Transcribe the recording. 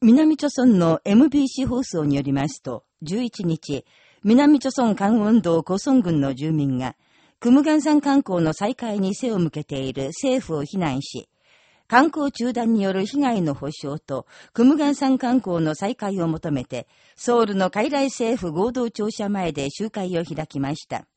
南朝村の MBC 放送によりますと、11日、南朝村関運動古村軍の住民が、クムガン山観光の再開に背を向けている政府を非難し、観光中断による被害の保障と、クムガン山観光の再開を求めて、ソウルの海来政府合同庁舎前で集会を開きました。